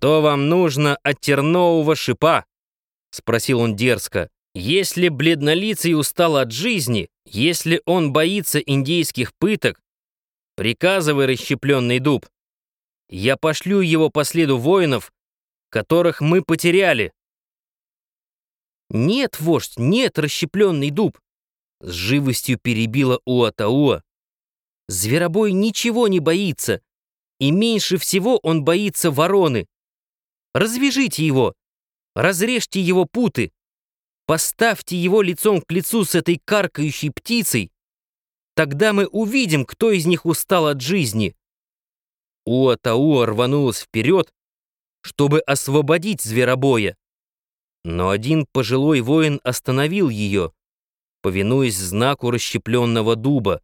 «Что вам нужно от тернового шипа?» — спросил он дерзко. «Если бледнолицый устал от жизни, если он боится индейских пыток, приказывай расщепленный дуб. Я пошлю его по следу воинов, которых мы потеряли». «Нет, вождь, нет, расщепленный дуб!» С живостью перебила Уатауа. «Зверобой ничего не боится, и меньше всего он боится вороны. Развяжите его, разрежьте его путы, поставьте его лицом к лицу с этой каркающей птицей, тогда мы увидим, кто из них устал от жизни». Уатауа рванулась вперед, чтобы освободить зверобоя. Но один пожилой воин остановил ее, повинуясь знаку расщепленного дуба.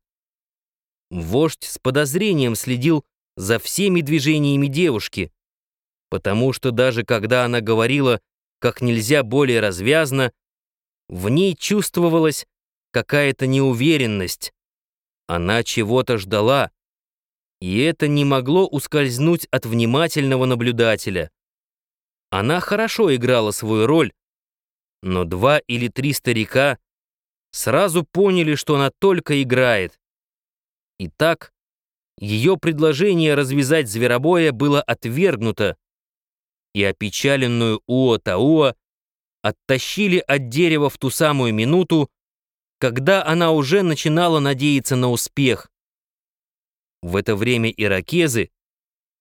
Вождь с подозрением следил за всеми движениями девушки, потому что даже когда она говорила как нельзя более развязно, в ней чувствовалась какая-то неуверенность. Она чего-то ждала, и это не могло ускользнуть от внимательного наблюдателя. Она хорошо играла свою роль, но два или три старика сразу поняли, что она только играет. Итак, ее предложение развязать зверобоя было отвергнуто, и опечаленную Уо-Тауа оттащили от дерева в ту самую минуту, когда она уже начинала надеяться на успех. В это время иракезы,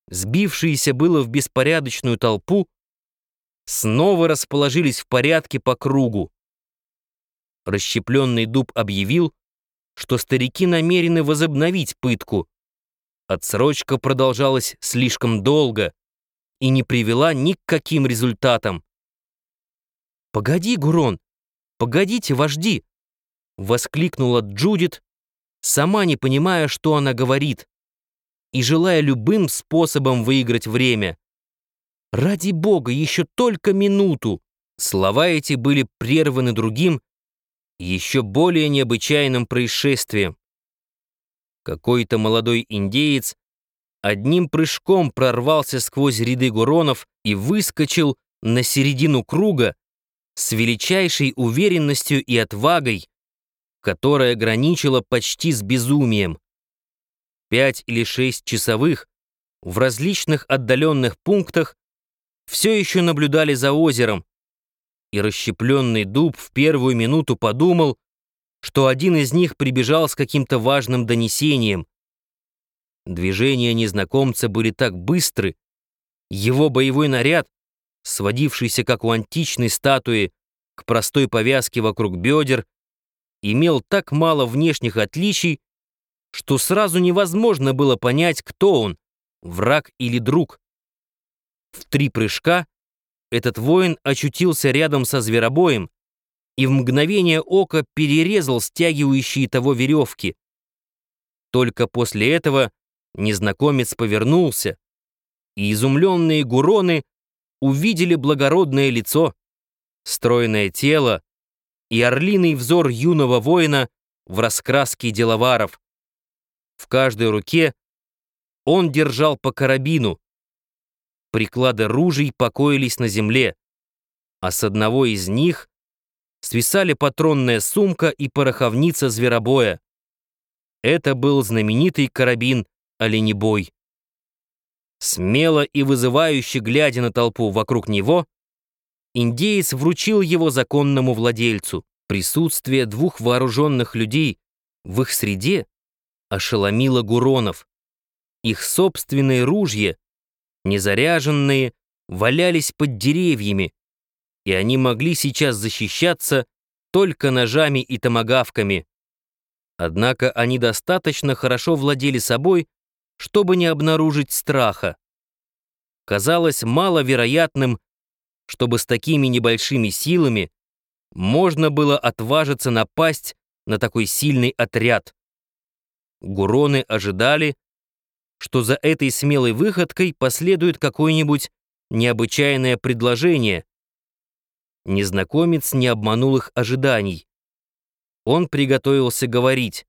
сбившиеся было в беспорядочную толпу, снова расположились в порядке по кругу. Расщепленный дуб объявил, что старики намерены возобновить пытку. Отсрочка продолжалась слишком долго и не привела ни к каким результатам. «Погоди, Гурон! Погодите, вожди!» — воскликнула Джудит, сама не понимая, что она говорит, и желая любым способом выиграть время. «Ради бога, еще только минуту!» Слова эти были прерваны другим, еще более необычайным происшествием. Какой-то молодой индеец одним прыжком прорвался сквозь ряды гуронов и выскочил на середину круга с величайшей уверенностью и отвагой, которая граничила почти с безумием. Пять или шесть часовых в различных отдаленных пунктах все еще наблюдали за озером, и расщепленный дуб в первую минуту подумал, что один из них прибежал с каким-то важным донесением. Движения незнакомца были так быстры, его боевой наряд, сводившийся как у античной статуи к простой повязке вокруг бедер, имел так мало внешних отличий, что сразу невозможно было понять, кто он, враг или друг. В три прыжка этот воин очутился рядом со зверобоем и в мгновение ока перерезал стягивающие того веревки. Только после этого незнакомец повернулся, и изумленные гуроны увидели благородное лицо, стройное тело и орлиный взор юного воина в раскраске деловаров. В каждой руке он держал по карабину, Приклады ружей покоились на земле, а с одного из них свисали патронная сумка и пороховница зверобоя. Это был знаменитый карабин «Оленебой». Смело и вызывающе глядя на толпу вокруг него, индеец вручил его законному владельцу. Присутствие двух вооруженных людей в их среде ошеломило Гуронов. Их собственные ружья незаряженные, валялись под деревьями, и они могли сейчас защищаться только ножами и томагавками. Однако они достаточно хорошо владели собой, чтобы не обнаружить страха. Казалось маловероятным, чтобы с такими небольшими силами можно было отважиться напасть на такой сильный отряд. Гуроны ожидали, что за этой смелой выходкой последует какое-нибудь необычайное предложение. Незнакомец не обманул их ожиданий. Он приготовился говорить.